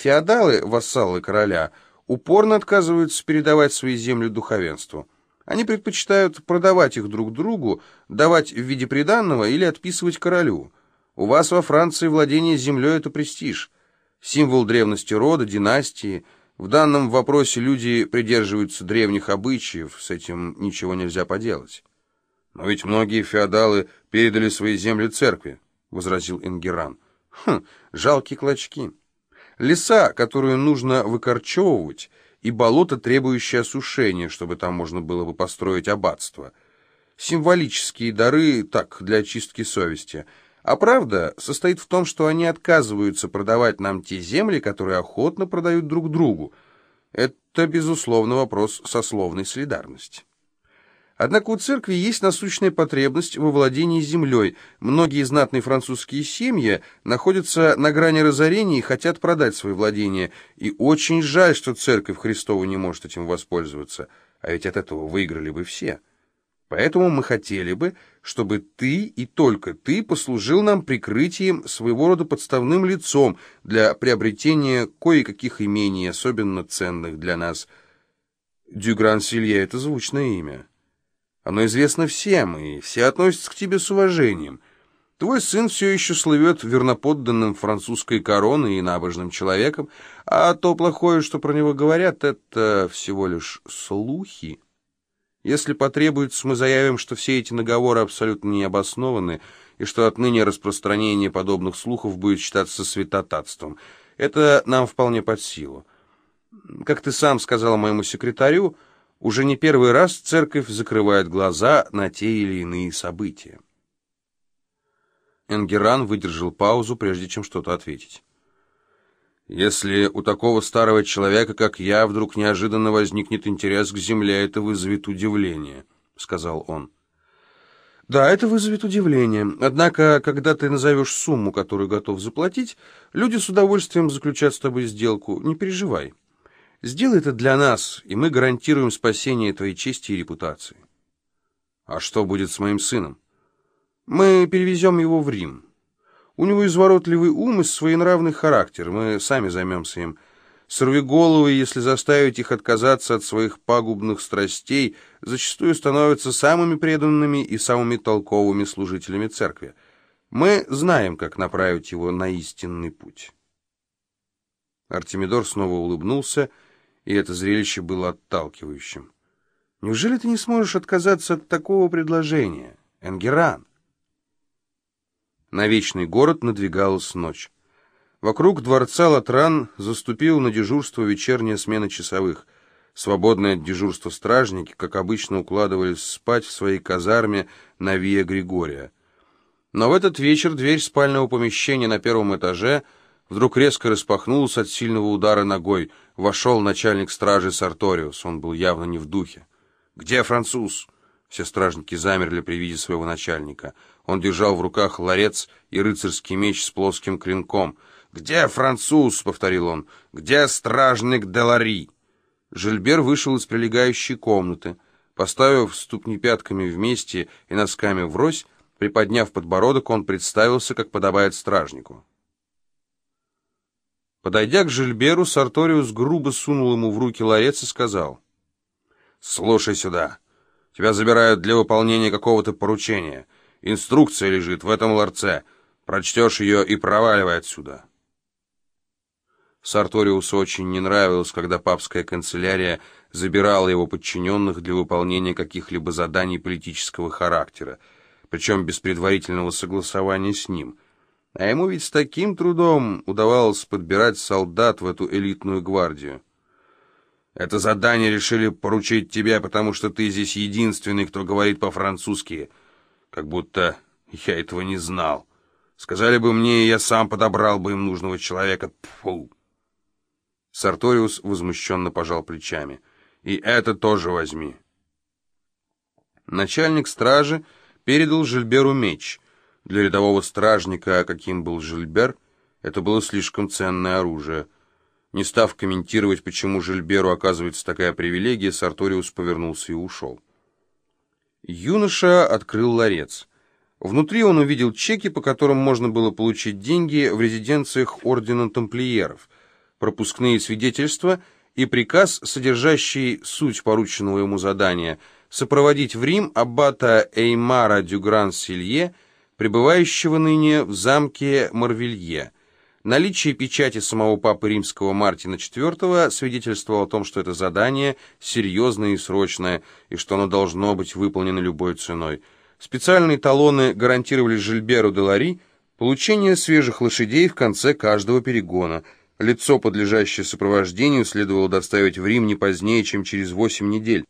Феодалы, вассалы короля, упорно отказываются передавать свои земли духовенству. Они предпочитают продавать их друг другу, давать в виде приданного или отписывать королю. У вас во Франции владение землей – это престиж, символ древности рода, династии. В данном вопросе люди придерживаются древних обычаев, с этим ничего нельзя поделать. «Но ведь многие феодалы передали свои земли церкви», — возразил Ингеран. «Хм, жалкие клочки. Леса, которую нужно выкорчевывать, и болото, требующее осушения, чтобы там можно было бы построить аббатство. Символические дары, так, для очистки совести. А правда состоит в том, что они отказываются продавать нам те земли, которые охотно продают друг другу. Это, безусловно, вопрос сословной солидарности. Однако у церкви есть насущная потребность во владении землей. Многие знатные французские семьи находятся на грани разорения и хотят продать свои владения. И очень жаль, что церковь Христова не может этим воспользоваться. А ведь от этого выиграли бы все. Поэтому мы хотели бы, чтобы ты и только ты послужил нам прикрытием своего рода подставным лицом для приобретения кое-каких имений, особенно ценных для нас. Дюгран-Силье — это звучное имя. Оно известно всем, и все относятся к тебе с уважением. Твой сын все еще слывет верноподданным французской короны и набожным человеком, а то плохое, что про него говорят, это всего лишь слухи. Если потребуется, мы заявим, что все эти наговоры абсолютно необоснованы, и что отныне распространение подобных слухов будет считаться святотатством. Это нам вполне под силу. Как ты сам сказал моему секретарю, уже не первый раз церковь закрывает глаза на те или иные события. Энгеран выдержал паузу, прежде чем что-то ответить. «Если у такого старого человека, как я, вдруг неожиданно возникнет интерес к земле, это вызовет удивление», — сказал он. «Да, это вызовет удивление. Однако, когда ты назовешь сумму, которую готов заплатить, люди с удовольствием заключат с тобой сделку. Не переживай». Сделай это для нас, и мы гарантируем спасение твоей чести и репутации. А что будет с моим сыном? Мы перевезем его в Рим. У него изворотливый ум и своенравный характер. Мы сами займемся им. Сорви головы, если заставить их отказаться от своих пагубных страстей, зачастую становятся самыми преданными и самыми толковыми служителями церкви. Мы знаем, как направить его на истинный путь. Артемидор снова улыбнулся и это зрелище было отталкивающим. «Неужели ты не сможешь отказаться от такого предложения, Энгеран?» На вечный город надвигалась ночь. Вокруг дворца Латран заступил на дежурство вечерняя смена часовых. Свободное от дежурства стражники, как обычно, укладывались спать в своей казарме на Виа Григория. Но в этот вечер дверь спального помещения на первом этаже — вдруг резко распахнулась от сильного удара ногой. Вошел начальник стражи Сарториус. Он был явно не в духе. «Где француз?» Все стражники замерли при виде своего начальника. Он держал в руках ларец и рыцарский меч с плоским клинком. «Где француз?» — повторил он. «Где стражник Делари?» Жильбер вышел из прилегающей комнаты. Поставив ступни пятками вместе и носками врозь, приподняв подбородок, он представился, как подобает стражнику. Подойдя к Жильберу, Сарториус грубо сунул ему в руки ларец и сказал, «Слушай сюда. Тебя забирают для выполнения какого-то поручения. Инструкция лежит в этом ларце. Прочтешь ее и проваливай отсюда». Сарториусу очень не нравилось, когда папская канцелярия забирала его подчиненных для выполнения каких-либо заданий политического характера, причем без предварительного согласования с ним – а ему ведь с таким трудом удавалось подбирать солдат в эту элитную гвардию. Это задание решили поручить тебе, потому что ты здесь единственный, кто говорит по-французски. Как будто я этого не знал. Сказали бы мне, я сам подобрал бы им нужного человека. Фу. Сарториус возмущенно пожал плечами. И это тоже возьми. Начальник стражи передал Жильберу меч — для рядового стражника, каким был Жильбер, это было слишком ценное оружие. Не став комментировать, почему Жильберу оказывается такая привилегия, Сарториус повернулся и ушел. Юноша открыл ларец. Внутри он увидел чеки, по которым можно было получить деньги в резиденциях Ордена Тамплиеров. пропускные свидетельства и приказ, содержащий суть порученного ему задания, сопроводить в Рим аббата Эймара Дюгран-Силье, пребывающего ныне в замке Марвелье. Наличие печати самого папы римского Мартина IV свидетельствовало о том, что это задание серьезное и срочное, и что оно должно быть выполнено любой ценой. Специальные талоны гарантировали Жильберу де Лари получение свежих лошадей в конце каждого перегона. Лицо, подлежащее сопровождению, следовало доставить в Рим не позднее, чем через 8 недель.